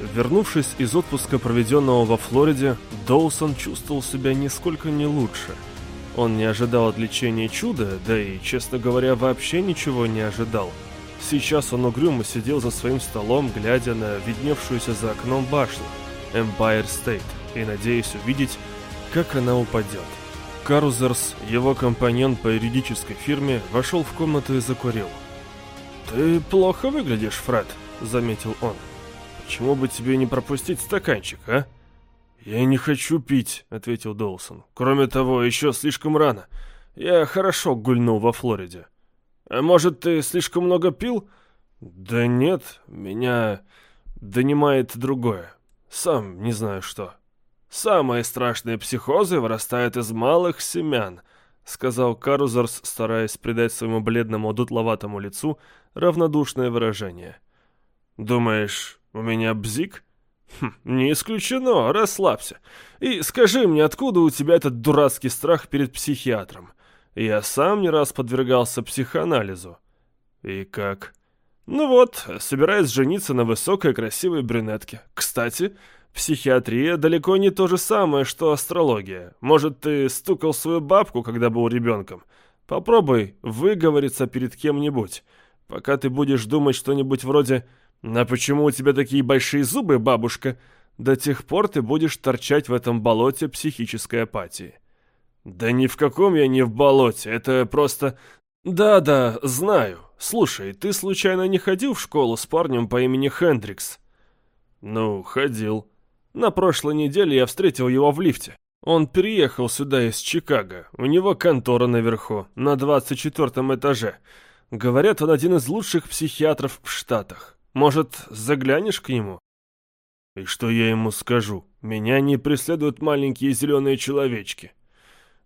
Вернувшись из отпуска, проведенного во Флориде, Доусон чувствовал себя нисколько не лучше. Он не ожидал от лечения чуда, да и, честно говоря, вообще ничего не ожидал. Сейчас он угрюмо сидел за своим столом, глядя на видневшуюся за окном башню Empire State и надеясь увидеть, как она упадет. Карузерс, его компаньон по юридической фирме, вошел в комнату и закурил. «Ты плохо выглядишь, Фред», — заметил он. «Почему бы тебе не пропустить стаканчик, а?» «Я не хочу пить», — ответил Доусон. «Кроме того, еще слишком рано. Я хорошо гульнул во Флориде». «А может, ты слишком много пил?» «Да нет, меня донимает другое. Сам не знаю что». «Самые страшные психозы вырастают из малых семян», — сказал Карузерс, стараясь придать своему бледному дутловатому лицу равнодушное выражение. «Думаешь, у меня бзик?» хм, «Не исключено, расслабься. И скажи мне, откуда у тебя этот дурацкий страх перед психиатром? Я сам не раз подвергался психоанализу». «И как?» «Ну вот, собираюсь жениться на высокой красивой брюнетке. Кстати, Психиатрия далеко не то же самое, что астрология. Может, ты стукал свою бабку, когда был ребенком? Попробуй выговориться перед кем-нибудь. Пока ты будешь думать что-нибудь вроде «А почему у тебя такие большие зубы, бабушка?» До тех пор ты будешь торчать в этом болоте психической апатии. Да ни в каком я не в болоте, это просто... Да-да, знаю. Слушай, ты случайно не ходил в школу с парнем по имени Хендрикс? Ну, ходил. На прошлой неделе я встретил его в лифте. Он переехал сюда из Чикаго. У него контора наверху, на 24 этаже. Говорят, он один из лучших психиатров в Штатах. Может, заглянешь к нему? И что я ему скажу? Меня не преследуют маленькие зеленые человечки.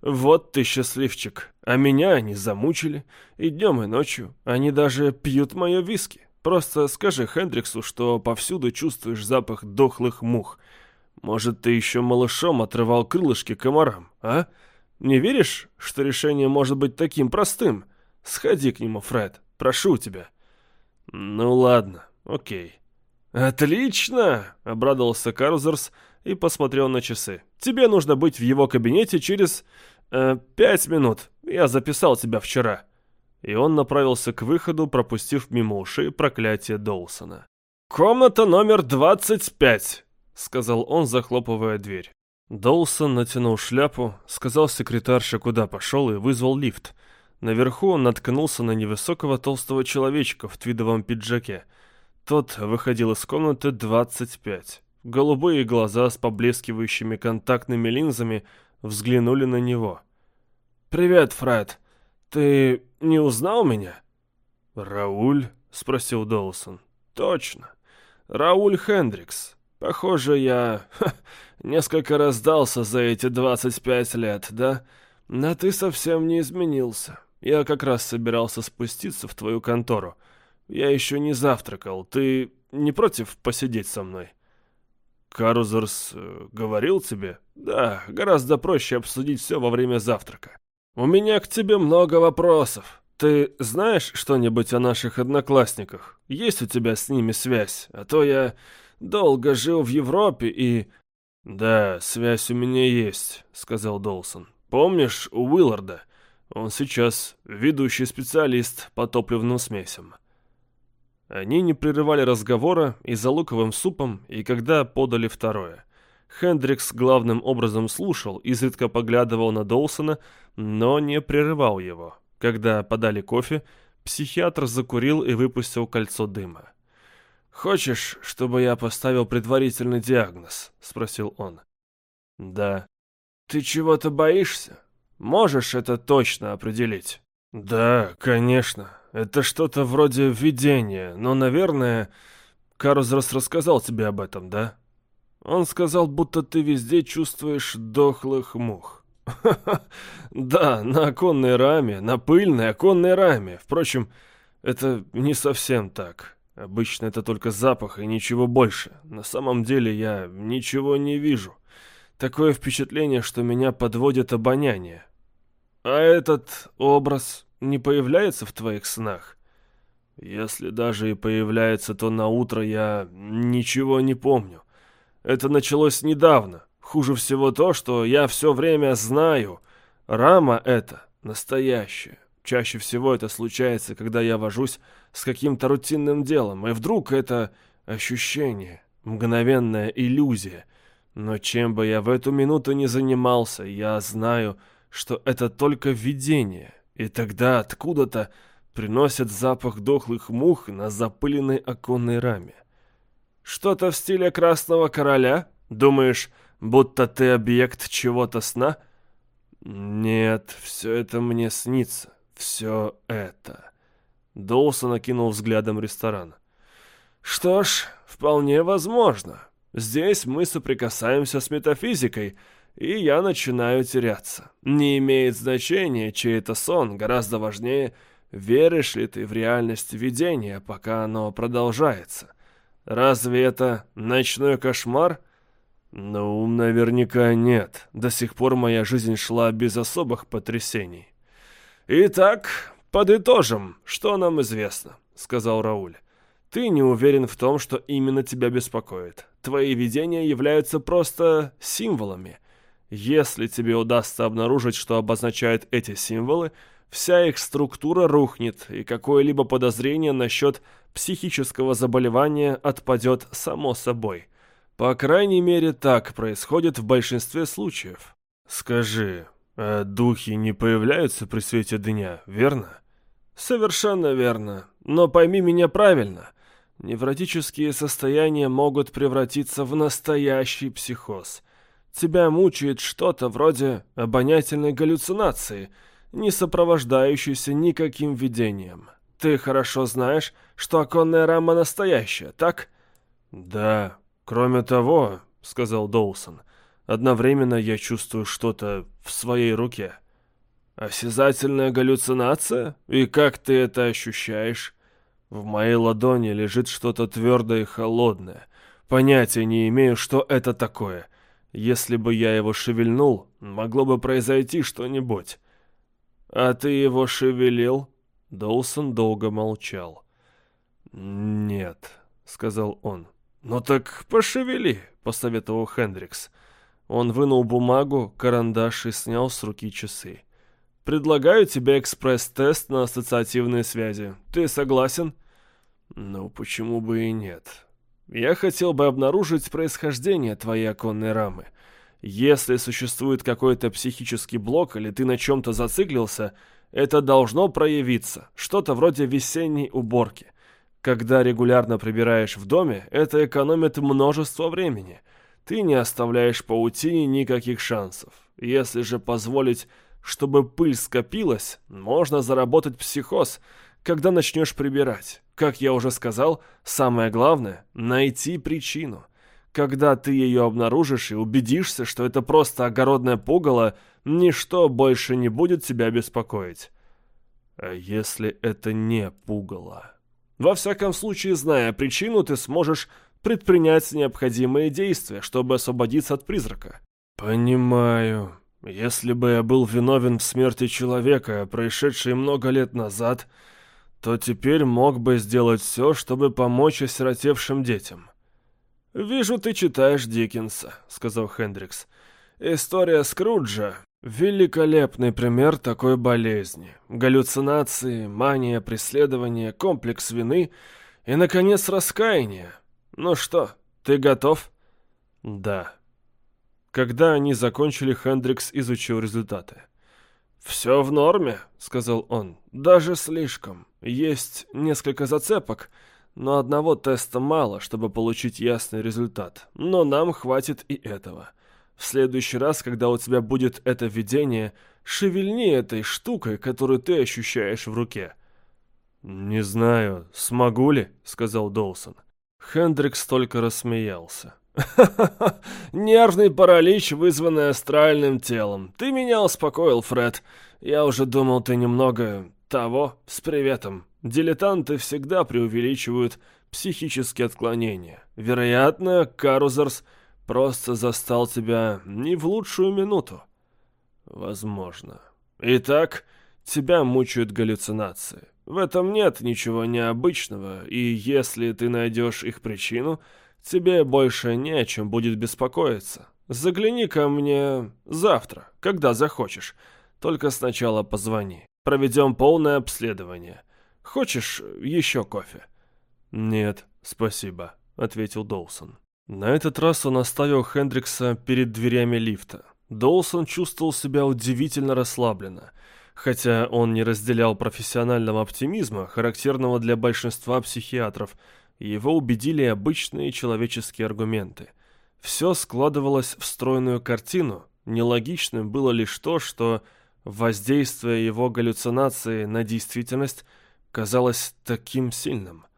Вот ты счастливчик. А меня они замучили. И днем, и ночью. Они даже пьют мое виски. Просто скажи Хендриксу, что повсюду чувствуешь запах дохлых мух. Может, ты еще малышом отрывал крылышки комарам, а? Не веришь, что решение может быть таким простым? Сходи к нему, Фред, прошу тебя. Ну ладно, окей. Отлично, обрадовался Карлзерс и посмотрел на часы. Тебе нужно быть в его кабинете через... Э, пять минут. Я записал тебя вчера и он направился к выходу, пропустив мимо ушей проклятие Доусона. «Комната номер 25», — сказал он, захлопывая дверь. Доусон натянул шляпу, сказал секретарше, куда пошел, и вызвал лифт. Наверху он наткнулся на невысокого толстого человечка в твидовом пиджаке. Тот выходил из комнаты 25. Голубые глаза с поблескивающими контактными линзами взглянули на него. «Привет, Фред. Ты не узнал меня?» «Рауль?» — спросил Доусон. «Точно. Рауль Хендрикс. Похоже, я ха, несколько раздался за эти 25 лет, да? Но ты совсем не изменился. Я как раз собирался спуститься в твою контору. Я еще не завтракал. Ты не против посидеть со мной?» «Карузерс э, говорил тебе?» «Да, гораздо проще обсудить все во время завтрака». «У меня к тебе много вопросов. Ты знаешь что-нибудь о наших одноклассниках? Есть у тебя с ними связь? А то я долго жил в Европе и...» «Да, связь у меня есть», — сказал Долсон. «Помнишь Уилларда? Он сейчас ведущий специалист по топливным смесям». Они не прерывали разговора и за луковым супом, и когда подали второе — Хендрикс главным образом слушал, изредка поглядывал на Доусона, но не прерывал его. Когда подали кофе, психиатр закурил и выпустил кольцо дыма. «Хочешь, чтобы я поставил предварительный диагноз?» — спросил он. «Да». «Ты чего-то боишься? Можешь это точно определить?» «Да, конечно. Это что-то вроде видения, но, наверное, Карузрос рассказал тебе об этом, да?» Он сказал, будто ты везде чувствуешь дохлых мух. Да, на оконной раме, на пыльной оконной раме. Впрочем, это не совсем так. Обычно это только запах и ничего больше. На самом деле я ничего не вижу. Такое впечатление, что меня подводит обоняние. А этот образ не появляется в твоих снах? Если даже и появляется, то на утро я ничего не помню. Это началось недавно. Хуже всего то, что я все время знаю. Рама это настоящая. Чаще всего это случается, когда я вожусь с каким-то рутинным делом, и вдруг это ощущение, мгновенная иллюзия. Но чем бы я в эту минуту не занимался, я знаю, что это только видение. И тогда откуда-то приносят запах дохлых мух на запыленной оконной раме. Что-то в стиле Красного Короля? Думаешь, будто ты объект чего-то сна? Нет, все это мне снится. Все это. Доусон окинул взглядом ресторан. Что ж, вполне возможно. Здесь мы соприкасаемся с метафизикой, и я начинаю теряться. Не имеет значения, чей это сон, гораздо важнее, веришь ли ты в реальность видения, пока оно продолжается. Разве это ночной кошмар? Ну, наверняка нет. До сих пор моя жизнь шла без особых потрясений. Итак, подытожим, что нам известно, сказал Рауль. Ты не уверен в том, что именно тебя беспокоит. Твои видения являются просто символами. Если тебе удастся обнаружить, что обозначают эти символы, вся их структура рухнет, и какое-либо подозрение насчет психического заболевания отпадет само собой. По крайней мере, так происходит в большинстве случаев. Скажи, а духи не появляются при свете дня, верно? Совершенно верно. Но пойми меня правильно. Невротические состояния могут превратиться в настоящий психоз. Тебя мучает что-то вроде обонятельной галлюцинации, не сопровождающейся никаким видением. Ты хорошо знаешь, что оконная рама настоящая, так? Да. Кроме того, сказал Доусон, одновременно я чувствую что-то в своей руке. Осязательная галлюцинация? И как ты это ощущаешь? В моей ладони лежит что-то твердое и холодное. Понятия не имею, что это такое. Если бы я его шевельнул, могло бы произойти что-нибудь. А ты его шевелил? Доусон долго молчал. «Нет», — сказал он. «Ну так пошевели», — посоветовал Хендрикс. Он вынул бумагу, карандаш и снял с руки часы. «Предлагаю тебе экспресс-тест на ассоциативные связи. Ты согласен?» «Ну, почему бы и нет?» «Я хотел бы обнаружить происхождение твоей оконной рамы. Если существует какой-то психический блок или ты на чем-то зациклился, это должно проявиться, что-то вроде весенней уборки. Когда регулярно прибираешь в доме, это экономит множество времени. Ты не оставляешь паутине никаких шансов. Если же позволить, чтобы пыль скопилась, можно заработать психоз, когда начнешь прибирать. Как я уже сказал, самое главное – найти причину – когда ты ее обнаружишь и убедишься, что это просто огородное пугало, ничто больше не будет тебя беспокоить. А если это не пугало? Во всяком случае, зная причину, ты сможешь предпринять необходимые действия, чтобы освободиться от призрака. Понимаю. Если бы я был виновен в смерти человека, происшедшей много лет назад, то теперь мог бы сделать все, чтобы помочь осиротевшим детям. «Вижу, ты читаешь Диккенса», — сказал Хендрикс. «История Скруджа — великолепный пример такой болезни. Галлюцинации, мания преследования, комплекс вины и, наконец, раскаяние. Ну что, ты готов?» «Да». Когда они закончили, Хендрикс изучил результаты. «Все в норме», — сказал он. «Даже слишком. Есть несколько зацепок». Но одного теста мало, чтобы получить ясный результат. Но нам хватит и этого. В следующий раз, когда у тебя будет это видение, шевельни этой штукой, которую ты ощущаешь в руке. «Не знаю, смогу ли?» — сказал Доусон. Хендрикс только рассмеялся. «Ха-ха-ха! Нервный паралич, вызванный астральным телом. Ты меня успокоил, Фред. Я уже думал, ты немного... того, с приветом. Дилетанты всегда преувеличивают психические отклонения. Вероятно, Карузерс просто застал тебя не в лучшую минуту. Возможно. Итак, тебя мучают галлюцинации. В этом нет ничего необычного, и если ты найдешь их причину, тебе больше не о чем будет беспокоиться. Загляни ко мне завтра, когда захочешь. Только сначала позвони. Проведем полное обследование. Хочешь еще кофе?» «Нет, спасибо», — ответил Доусон. На этот раз он оставил Хендрикса перед дверями лифта. Доусон чувствовал себя удивительно расслабленно. Хотя он не разделял профессионального оптимизма, характерного для большинства психиатров, его убедили обычные человеческие аргументы. Все складывалось в стройную картину, нелогичным было лишь то, что воздействие его галлюцинации на действительность казалось таким сильным –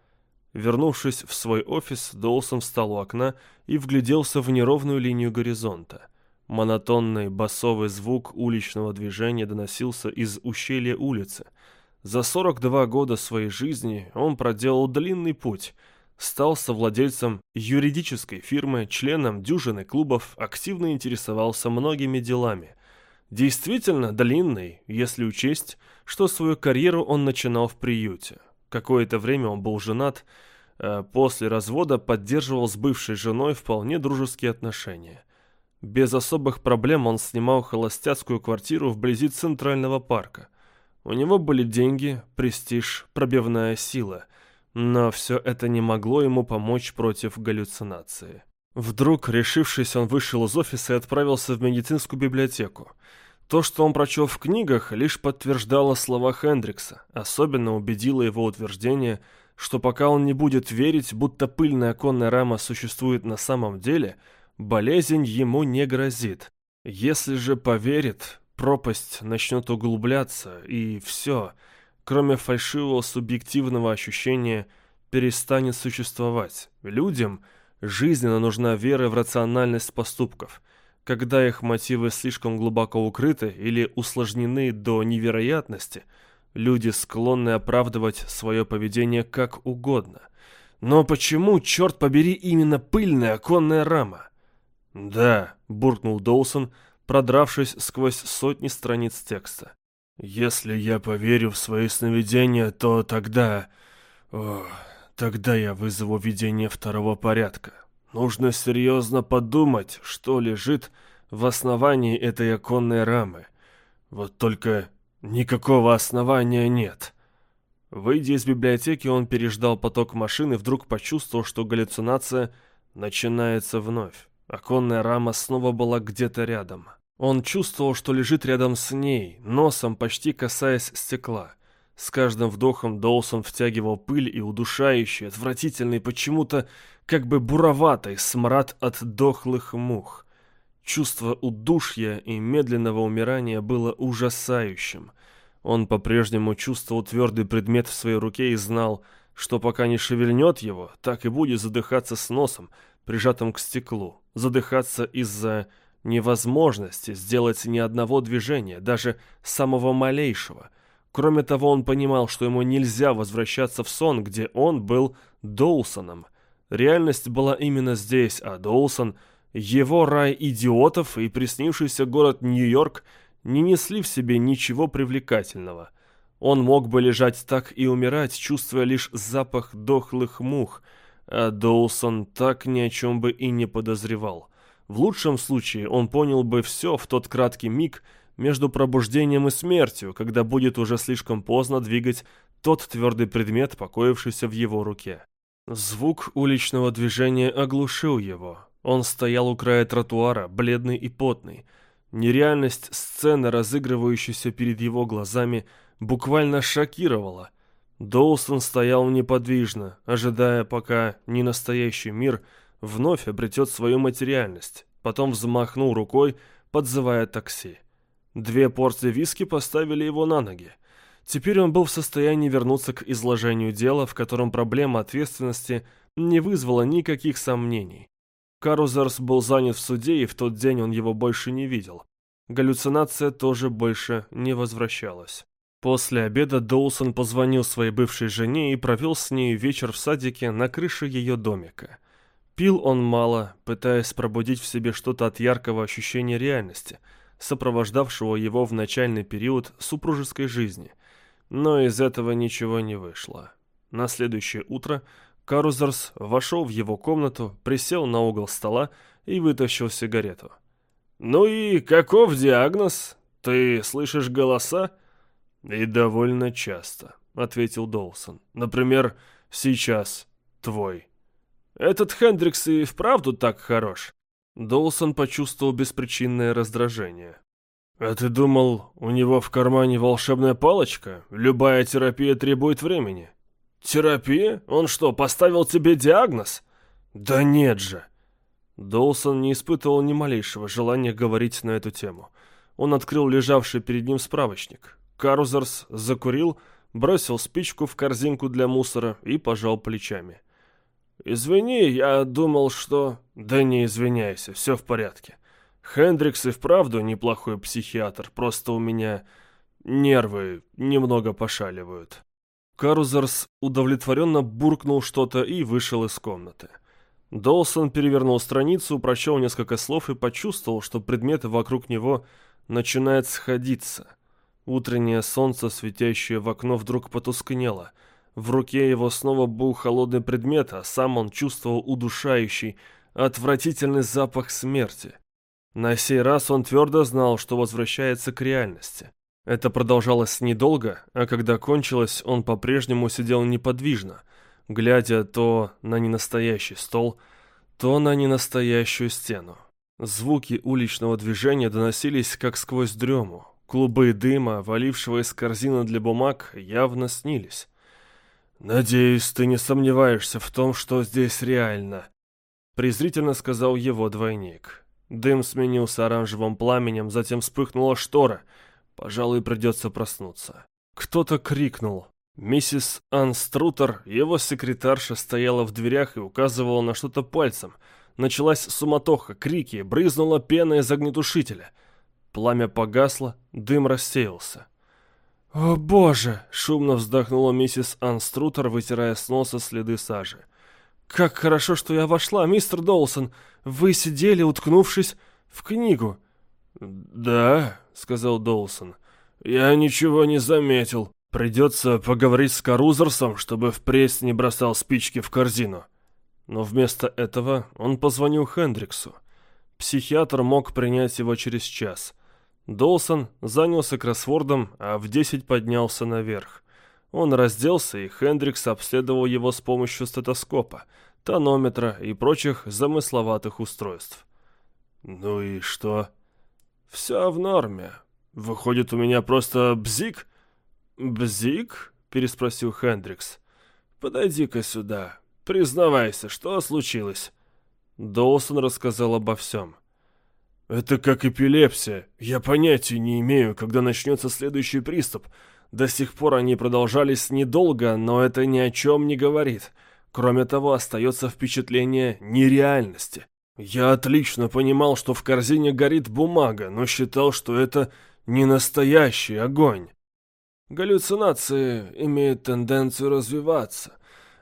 Вернувшись в свой офис, Доусон встал у окна и вгляделся в неровную линию горизонта. Монотонный басовый звук уличного движения доносился из ущелья улицы. За 42 года своей жизни он проделал длинный путь, стал совладельцем юридической фирмы, членом дюжины клубов, активно интересовался многими делами. Действительно длинный, если учесть, что свою карьеру он начинал в приюте. Какое-то время он был женат, а после развода поддерживал с бывшей женой вполне дружеские отношения. Без особых проблем он снимал холостяцкую квартиру вблизи Центрального парка. У него были деньги, престиж, пробивная сила, но все это не могло ему помочь против галлюцинации. Вдруг, решившись, он вышел из офиса и отправился в медицинскую библиотеку. То, что он прочел в книгах, лишь подтверждало слова Хендрикса. Особенно убедило его утверждение, что пока он не будет верить, будто пыльная оконная рама существует на самом деле, болезнь ему не грозит. Если же поверит, пропасть начнет углубляться, и все, кроме фальшивого субъективного ощущения, перестанет существовать. Людям жизненно нужна вера в рациональность поступков – когда их мотивы слишком глубоко укрыты или усложнены до невероятности, люди склонны оправдывать свое поведение как угодно. Но почему, черт побери, именно пыльная оконная рама? «Да», — буркнул Доусон, продравшись сквозь сотни страниц текста. «Если я поверю в свои сновидения, то тогда... О, тогда я вызову видение второго порядка». Нужно серьезно подумать, что лежит в основании этой оконной рамы. Вот только никакого основания нет. Выйдя из библиотеки, он переждал поток машин и вдруг почувствовал, что галлюцинация начинается вновь. Оконная рама снова была где-то рядом. Он чувствовал, что лежит рядом с ней, носом почти касаясь стекла. С каждым вдохом Доусон втягивал пыль и удушающий, отвратительный, почему-то как бы буроватый смрад от дохлых мух. Чувство удушья и медленного умирания было ужасающим. Он по-прежнему чувствовал твердый предмет в своей руке и знал, что пока не шевельнет его, так и будет задыхаться с носом, прижатым к стеклу, задыхаться из-за невозможности сделать ни одного движения, даже самого малейшего – Кроме того, он понимал, что ему нельзя возвращаться в сон, где он был Доусоном. Реальность была именно здесь, а Доусон, его рай идиотов и приснившийся город Нью-Йорк не несли в себе ничего привлекательного. Он мог бы лежать так и умирать, чувствуя лишь запах дохлых мух, а Доусон так ни о чем бы и не подозревал. В лучшем случае он понял бы все в тот краткий миг, между пробуждением и смертью, когда будет уже слишком поздно двигать тот твердый предмет, покоившийся в его руке. Звук уличного движения оглушил его. Он стоял у края тротуара, бледный и потный. Нереальность сцены, разыгрывающейся перед его глазами, буквально шокировала. Доусон стоял неподвижно, ожидая, пока ненастоящий мир вновь обретет свою материальность. Потом взмахнул рукой, подзывая такси. Две порции виски поставили его на ноги. Теперь он был в состоянии вернуться к изложению дела, в котором проблема ответственности не вызвала никаких сомнений. Карузерс был занят в суде, и в тот день он его больше не видел. Галлюцинация тоже больше не возвращалась. После обеда Доусон позвонил своей бывшей жене и провел с ней вечер в садике на крыше ее домика. Пил он мало, пытаясь пробудить в себе что-то от яркого ощущения реальности – сопровождавшего его в начальный период супружеской жизни. но из этого ничего не вышло. На следующее утро Карузерс вошел в его комнату, присел на угол стола и вытащил сигарету. «Ну и каков диагноз? Ты слышишь голоса?» «И довольно часто», — ответил Долсон. «Например, сейчас твой». «Этот Хендрикс и вправду так хорош?» Долсон почувствовал беспричинное раздражение. «А ты думал, у него в кармане волшебная палочка? Любая терапия требует времени». «Терапия? Он что, поставил тебе диагноз?» «Да нет же!» Доусон не испытывал ни малейшего желания говорить на эту тему. Он открыл лежавший перед ним справочник. Карузерс закурил, бросил спичку в корзинку для мусора и пожал плечами. «Извини, я думал, что...» «Да не извиняйся, все в порядке. Хендрикс и вправду неплохой психиатр, просто у меня нервы немного пошаливают». Карузерс удовлетворенно буркнул что-то и вышел из комнаты. Долсон перевернул страницу, прочел несколько слов и почувствовал, что предметы вокруг него начинают сходиться. Утреннее солнце, светящее в окно, вдруг потускнело. В руке его снова был холодный предмет, а сам он чувствовал удушающий, отвратительный запах смерти. На сей раз он твердо знал, что возвращается к реальности. Это продолжалось недолго, а когда кончилось, он по-прежнему сидел неподвижно, глядя то на ненастоящий стол, то на ненастоящую стену. Звуки уличного движения доносились как сквозь дрему. Клубы дыма, валившего из корзины для бумаг, явно снились. «Надеюсь, ты не сомневаешься в том, что здесь реально», — презрительно сказал его двойник. Дым сменился оранжевым пламенем, затем вспыхнула штора — Пожалуй, придется проснуться. Кто-то крикнул. Миссис Анструтер, его секретарша, стояла в дверях и указывала на что-то пальцем. Началась суматоха, крики, брызнула пена из огнетушителя. Пламя погасло, дым рассеялся. «О, боже!» — шумно вздохнула миссис Анструтер, вытирая с носа следы сажи. «Как хорошо, что я вошла, мистер Доусон! Вы сидели, уткнувшись в книгу!» «Да», — сказал Доусон. «Я ничего не заметил. Придется поговорить с Карузерсом, чтобы впредь не бросал спички в корзину». Но вместо этого он позвонил Хендриксу. Психиатр мог принять его через час. Доусон занялся кроссвордом, а в десять поднялся наверх. Он разделся, и Хендрикс обследовал его с помощью стетоскопа, тонометра и прочих замысловатых устройств. «Ну и что?» «Все в норме. Выходит, у меня просто бзик?» «Бзик?» — переспросил Хендрикс. «Подойди-ка сюда. Признавайся, что случилось?» Доусон рассказал обо всем. «Это как эпилепсия. Я понятия не имею, когда начнется следующий приступ. До сих пор они продолжались недолго, но это ни о чем не говорит. Кроме того, остается впечатление нереальности. Я отлично понимал, что в корзине горит бумага, но считал, что это не настоящий огонь. Галлюцинации имеют тенденцию развиваться,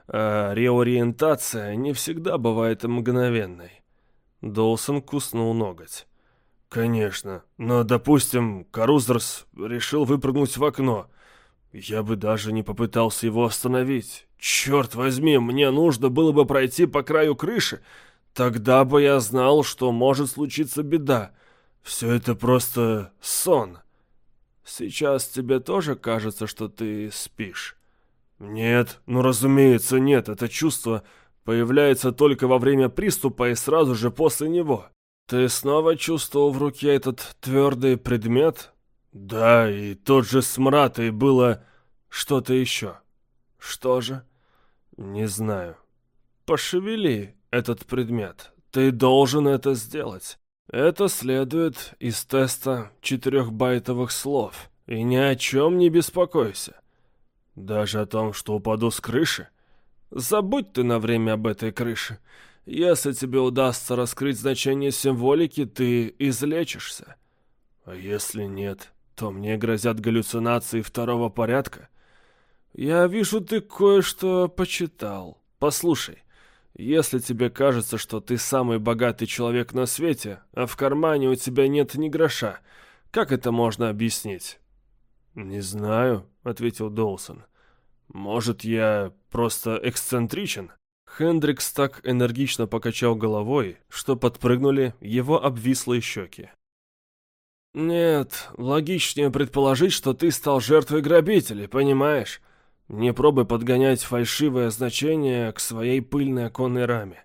а реориентация не всегда бывает мгновенной. Доусон куснул ноготь. «Конечно, но, допустим, Карузерс решил выпрыгнуть в окно. Я бы даже не попытался его остановить. Черт возьми, мне нужно было бы пройти по краю крыши, Тогда бы я знал, что может случиться беда. Все это просто сон. Сейчас тебе тоже кажется, что ты спишь? Нет, ну разумеется нет. Это чувство появляется только во время приступа и сразу же после него. Ты снова чувствовал в руке этот твердый предмет? Да, и тот же смрад, и было что-то еще. Что же? Не знаю. Пошевели этот предмет. Ты должен это сделать. Это следует из теста четырехбайтовых слов. И ни о чем не беспокойся. Даже о том, что упаду с крыши? Забудь ты на время об этой крыше. Если тебе удастся раскрыть значение символики, ты излечишься. А если нет, то мне грозят галлюцинации второго порядка. Я вижу, ты кое-что почитал. Послушай, если тебе кажется, что ты самый богатый человек на свете, а в кармане у тебя нет ни гроша, как это можно объяснить? Не знаю. ответил Доусон. «Может, я просто эксцентричен?» Хендрикс так энергично покачал головой, что подпрыгнули его обвислые щеки. «Нет, логичнее предположить, что ты стал жертвой грабителей, понимаешь? Не пробуй подгонять фальшивое значение к своей пыльной оконной раме.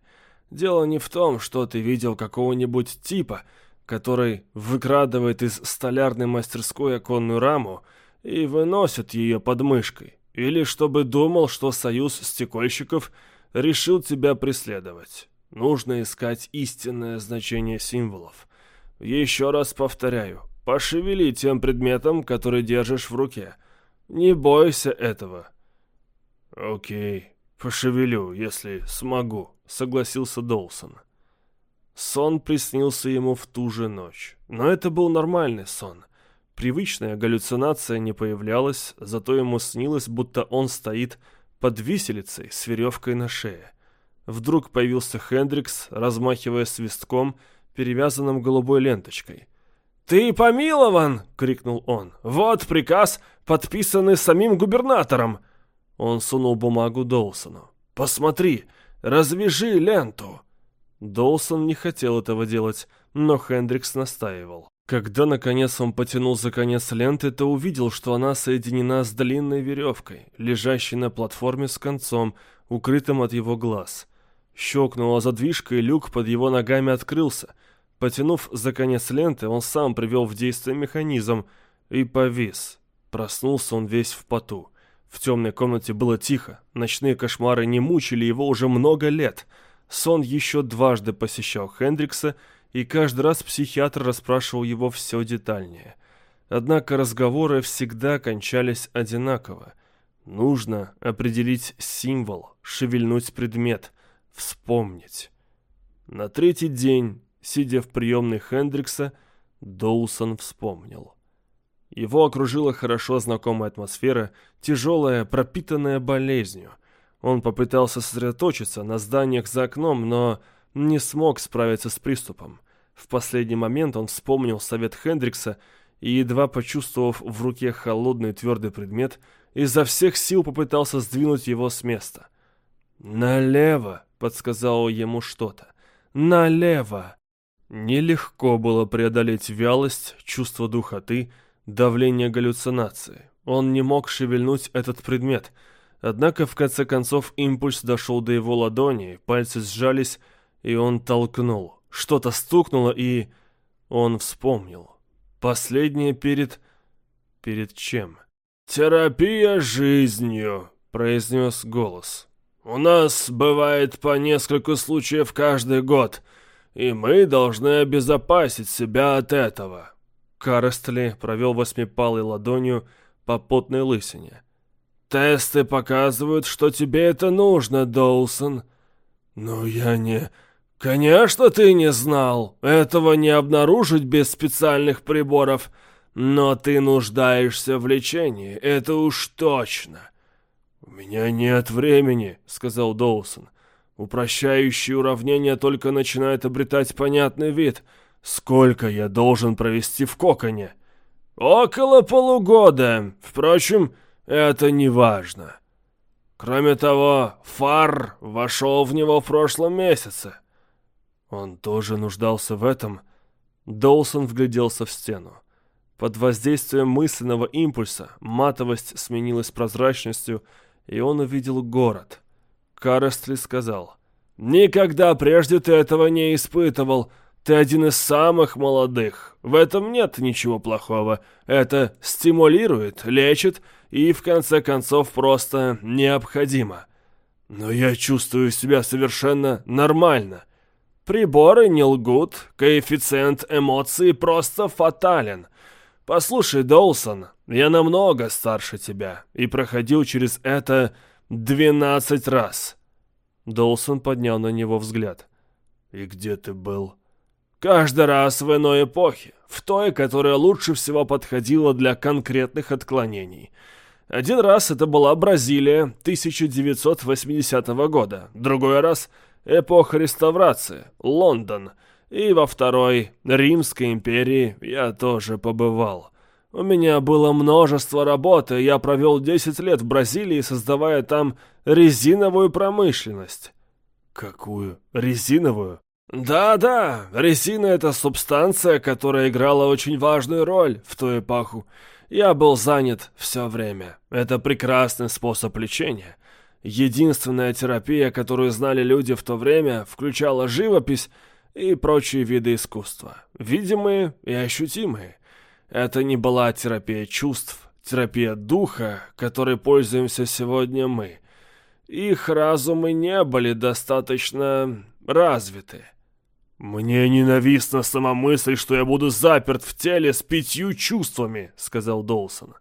Дело не в том, что ты видел какого-нибудь типа, который выкрадывает из столярной мастерской оконную раму и выносит ее под мышкой, или чтобы думал, что союз стекольщиков решил тебя преследовать. Нужно искать истинное значение символов. Еще раз повторяю, пошевели тем предметом, который держишь в руке. Не бойся этого. Окей, пошевелю, если смогу, согласился Долсон. Сон приснился ему в ту же ночь. Но это был нормальный сон. Привычная галлюцинация не появлялась, зато ему снилось, будто он стоит под виселицей с веревкой на шее. Вдруг появился Хендрикс, размахивая свистком, перевязанным голубой ленточкой. «Ты помилован!» — крикнул он. «Вот приказ, подписанный самим губернатором!» Он сунул бумагу Доусону. «Посмотри, развяжи ленту!» Доусон не хотел этого делать, но Хендрикс настаивал. Когда, наконец, он потянул за конец ленты, то увидел, что она соединена с длинной веревкой, лежащей на платформе с концом, укрытым от его глаз. Щелкнула задвижка, и люк под его ногами открылся. Потянув за конец ленты, он сам привел в действие механизм и повис. Проснулся он весь в поту. В темной комнате было тихо, ночные кошмары не мучили его уже много лет. Сон еще дважды посещал Хендрикса, и каждый раз психиатр расспрашивал его все детальнее. Однако разговоры всегда кончались одинаково. Нужно определить символ, шевельнуть предмет, вспомнить. На третий день, сидя в приемной Хендрикса, Доусон вспомнил. Его окружила хорошо знакомая атмосфера, тяжелая, пропитанная болезнью. Он попытался сосредоточиться на зданиях за окном, но не смог справиться с приступом. В последний момент он вспомнил совет Хендрикса и, едва почувствовав в руке холодный твердый предмет, изо всех сил попытался сдвинуть его с места. «Налево!» — подсказало ему что-то. «Налево!» Нелегко было преодолеть вялость, чувство духоты, давление галлюцинации. Он не мог шевельнуть этот предмет. Однако, в конце концов, импульс дошел до его ладони, пальцы сжались, и он толкнул. Что-то стукнуло, и... Он вспомнил. Последнее перед... Перед чем? «Терапия жизнью», — произнес голос. «У нас бывает по несколько случаев каждый год, и мы должны обезопасить себя от этого». Карестли провел восьмипалой ладонью по потной лысине. «Тесты показывают, что тебе это нужно, Доусон». «Но я не...» «Конечно, ты не знал. Этого не обнаружить без специальных приборов. Но ты нуждаешься в лечении, это уж точно». «У меня нет времени», — сказал Доусон. «Упрощающие уравнения только начинают обретать понятный вид. Сколько я должен провести в коконе?» «Около полугода. Впрочем, это не важно. Кроме того, Фар вошел в него в прошлом месяце». Он тоже нуждался в этом. Доусон вгляделся в стену. Под воздействием мысленного импульса матовость сменилась прозрачностью, и он увидел город. Карестли сказал, «Никогда прежде ты этого не испытывал. Ты один из самых молодых. В этом нет ничего плохого. Это стимулирует, лечит и, в конце концов, просто необходимо. Но я чувствую себя совершенно нормально. Приборы не лгут, коэффициент эмоций просто фатален. Послушай, Доусон, я намного старше тебя и проходил через это двенадцать раз. Доусон поднял на него взгляд. И где ты был? Каждый раз в иной эпохе, в той, которая лучше всего подходила для конкретных отклонений. Один раз это была Бразилия 1980 года, другой раз — эпоха реставрации, Лондон, и во второй Римской империи я тоже побывал. У меня было множество работы, я провел 10 лет в Бразилии, создавая там резиновую промышленность. Какую? Резиновую? Да-да, резина — это субстанция, которая играла очень важную роль в ту эпоху. Я был занят все время. Это прекрасный способ лечения. Единственная терапия, которую знали люди в то время, включала живопись и прочие виды искусства, видимые и ощутимые. Это не была терапия чувств, терапия духа, которой пользуемся сегодня мы. Их разумы не были достаточно развиты. «Мне ненавистна сама мысль, что я буду заперт в теле с пятью чувствами», — сказал Долсон.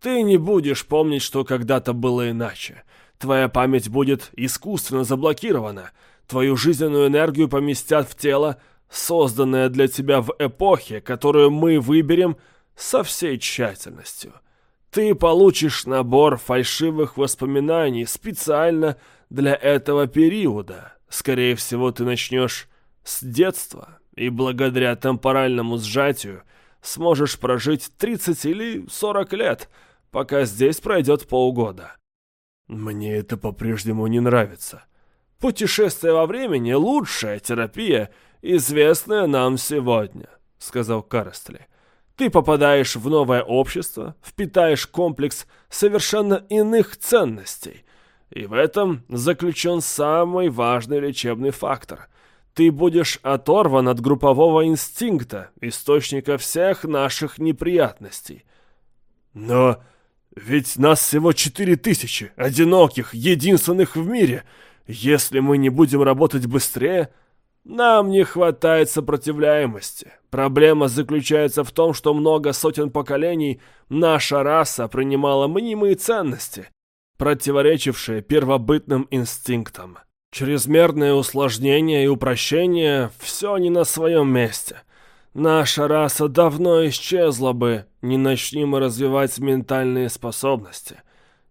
«Ты не будешь помнить, что когда-то было иначе. Твоя память будет искусственно заблокирована. Твою жизненную энергию поместят в тело, созданное для тебя в эпохе, которую мы выберем со всей тщательностью. Ты получишь набор фальшивых воспоминаний специально для этого периода. Скорее всего, ты начнешь с детства, и благодаря темпоральному сжатию сможешь прожить 30 или 40 лет, пока здесь пройдет полгода. Мне это по-прежнему не нравится. Путешествие во времени — лучшая терапия, известная нам сегодня, — сказал Карстли. Ты попадаешь в новое общество, впитаешь комплекс совершенно иных ценностей. И в этом заключен самый важный лечебный фактор — ты будешь оторван от группового инстинкта, источника всех наших неприятностей. Но ведь нас всего четыре тысячи, одиноких, единственных в мире. Если мы не будем работать быстрее, нам не хватает сопротивляемости. Проблема заключается в том, что много сотен поколений наша раса принимала мнимые ценности, противоречившие первобытным инстинктам. Чрезмерное усложнение и упрощение — все не на своем месте. Наша раса давно исчезла бы, не начни мы развивать ментальные способности.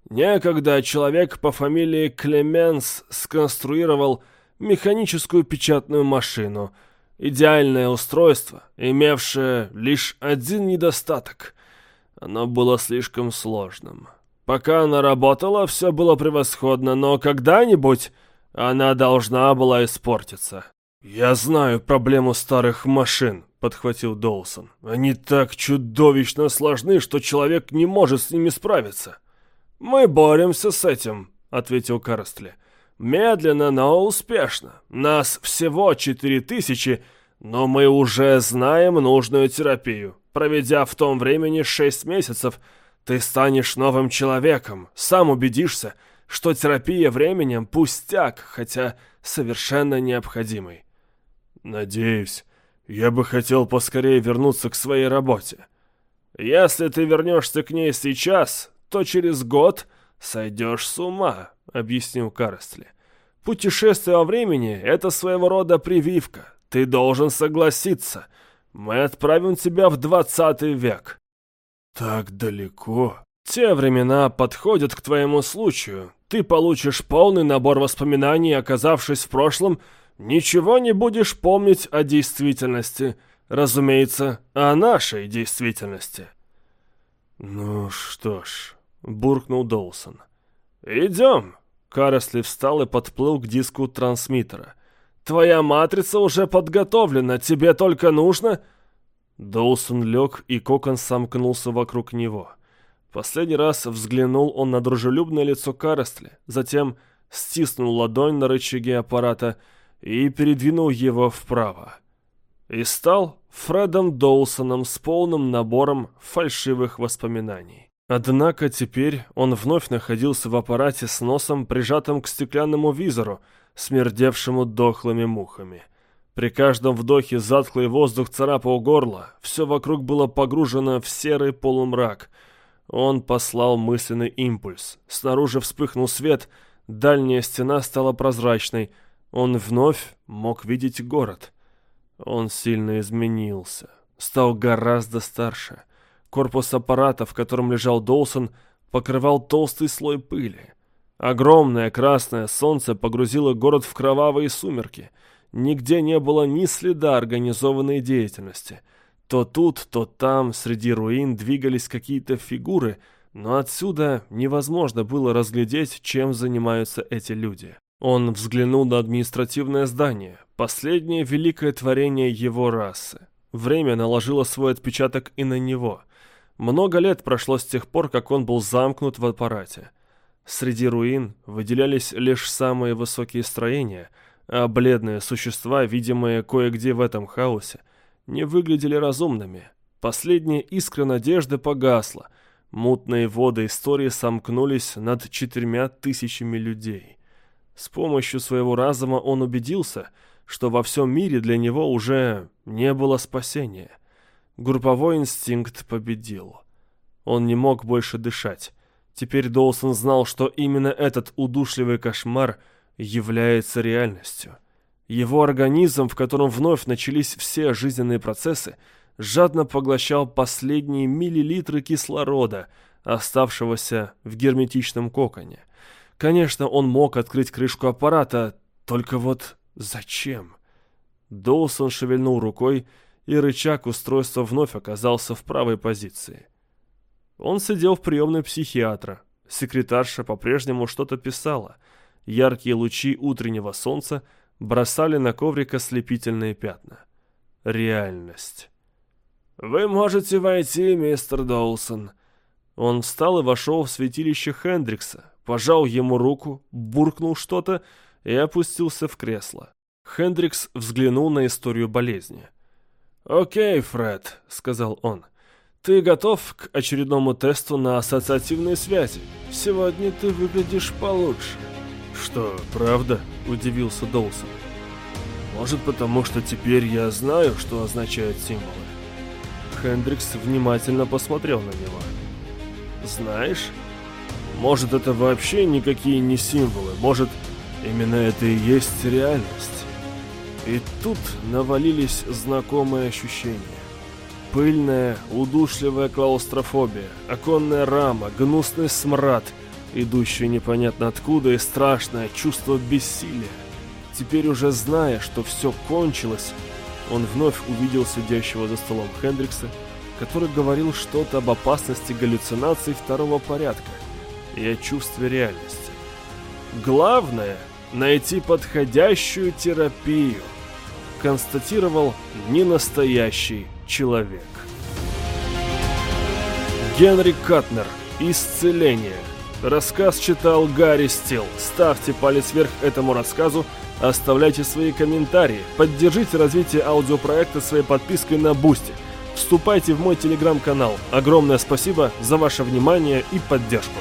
Некогда человек по фамилии Клеменс сконструировал механическую печатную машину, идеальное устройство, имевшее лишь один недостаток. Оно было слишком сложным. Пока она работала, все было превосходно, но когда-нибудь она должна была испортиться. «Я знаю проблему старых машин», — подхватил Доусон. «Они так чудовищно сложны, что человек не может с ними справиться». «Мы боремся с этим», — ответил Карстли. «Медленно, но успешно. Нас всего четыре тысячи, но мы уже знаем нужную терапию. Проведя в том времени шесть месяцев, ты станешь новым человеком, сам убедишься, что терапия временем пустяк, хотя совершенно необходимый. Надеюсь, я бы хотел поскорее вернуться к своей работе. Если ты вернешься к ней сейчас, то через год сойдешь с ума, объяснил Карстли. Путешествие во времени — это своего рода прививка. Ты должен согласиться. Мы отправим тебя в двадцатый век. Так далеко? Те времена подходят к твоему случаю. Ты получишь полный набор воспоминаний, оказавшись в прошлом, ничего не будешь помнить о действительности. Разумеется, о нашей действительности. Ну что ж, буркнул Доусон. Идем. Каресли встал и подплыл к диску трансмиттера. Твоя матрица уже подготовлена, тебе только нужно... Доусон лег, и кокон сомкнулся вокруг него. Последний раз взглянул он на дружелюбное лицо Карестли, затем стиснул ладонь на рычаге аппарата и передвинул его вправо. И стал Фредом Доусоном с полным набором фальшивых воспоминаний. Однако теперь он вновь находился в аппарате с носом, прижатым к стеклянному визору, смердевшему дохлыми мухами. При каждом вдохе затхлый воздух царапал горло, все вокруг было погружено в серый полумрак — он послал мысленный импульс. Снаружи вспыхнул свет, дальняя стена стала прозрачной. Он вновь мог видеть город. Он сильно изменился. Стал гораздо старше. Корпус аппарата, в котором лежал Долсон, покрывал толстый слой пыли. Огромное красное солнце погрузило город в кровавые сумерки. Нигде не было ни следа организованной деятельности — То тут, то там среди руин двигались какие-то фигуры, но отсюда невозможно было разглядеть, чем занимаются эти люди. Он взглянул на административное здание, последнее великое творение его расы. Время наложило свой отпечаток и на него. Много лет прошло с тех пор, как он был замкнут в аппарате. Среди руин выделялись лишь самые высокие строения, а бледные существа, видимые кое-где в этом хаосе, не выглядели разумными. Последняя искра надежды погасла. Мутные воды истории сомкнулись над четырьмя тысячами людей. С помощью своего разума он убедился, что во всем мире для него уже не было спасения. Групповой инстинкт победил. Он не мог больше дышать. Теперь Доусон знал, что именно этот удушливый кошмар является реальностью. Его организм, в котором вновь начались все жизненные процессы, жадно поглощал последние миллилитры кислорода, оставшегося в герметичном коконе. Конечно, он мог открыть крышку аппарата, только вот зачем? Доусон шевельнул рукой, и рычаг устройства вновь оказался в правой позиции. Он сидел в приемной психиатра. Секретарша по-прежнему что-то писала. Яркие лучи утреннего солнца бросали на коврик ослепительные пятна. Реальность. «Вы можете войти, мистер Доусон». Он встал и вошел в святилище Хендрикса, пожал ему руку, буркнул что-то и опустился в кресло. Хендрикс взглянул на историю болезни. «Окей, Фред», — сказал он, — «ты готов к очередному тесту на ассоциативные связи? Сегодня ты выглядишь получше». «Что, правда?» — удивился Доусон. «Может, потому что теперь я знаю, что означают символы?» Хендрикс внимательно посмотрел на него. «Знаешь? Может, это вообще никакие не символы. Может, именно это и есть реальность?» И тут навалились знакомые ощущения. Пыльная, удушливая клаустрофобия, оконная рама, гнусный смрад — идущее непонятно откуда и страшное чувство бессилия. Теперь уже зная, что все кончилось, он вновь увидел сидящего за столом Хендрикса, который говорил что-то об опасности галлюцинаций второго порядка и о чувстве реальности. Главное — найти подходящую терапию, констатировал ненастоящий человек. Генри Каттнер. Исцеление. Рассказ читал Гарри Стил. Ставьте палец вверх этому рассказу, оставляйте свои комментарии, поддержите развитие аудиопроекта своей подпиской на Boosty. Вступайте в мой телеграм-канал. Огромное спасибо за ваше внимание и поддержку.